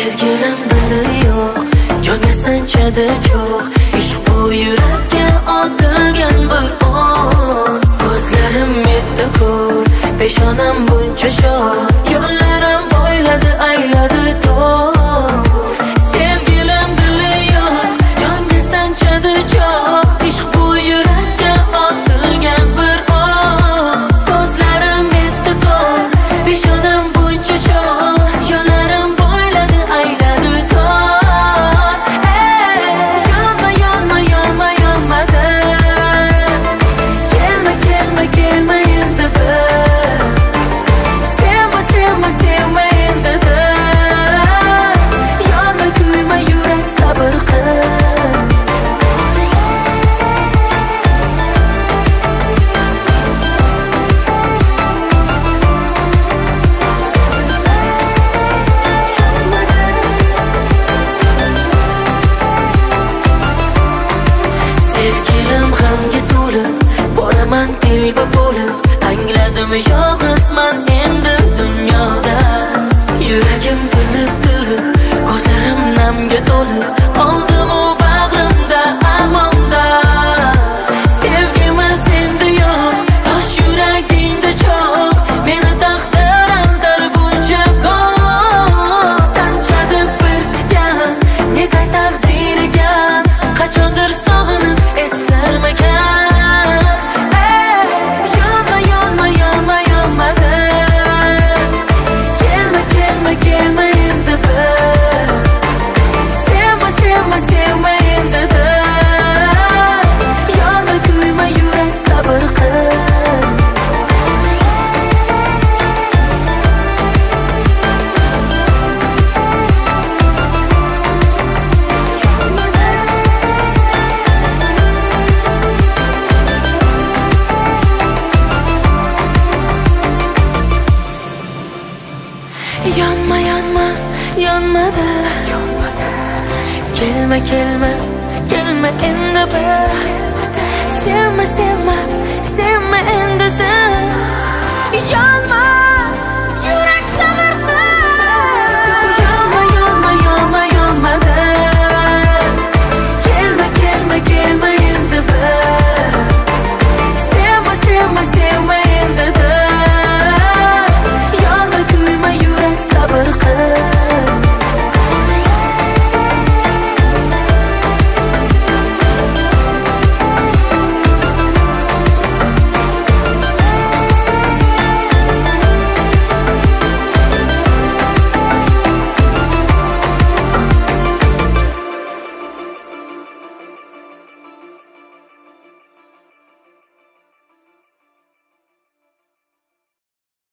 sevgilim dili yo'q jonga sanchadi cho'g' ishq bu yurakka otilgan bir o'q ko'zlarim yetti ko'r peshonam buncha shoh yo'llarim bo'yladi ayladi man telba bo'lib angladim yolg'izman endi dunyoda. Yuragim tilib tilib ko'zlarim namga to'lib oldim Yanma yanma yanma da. Gelme gelme gelme endebe Gelme, Sevme sevme sevme endebe Yanma.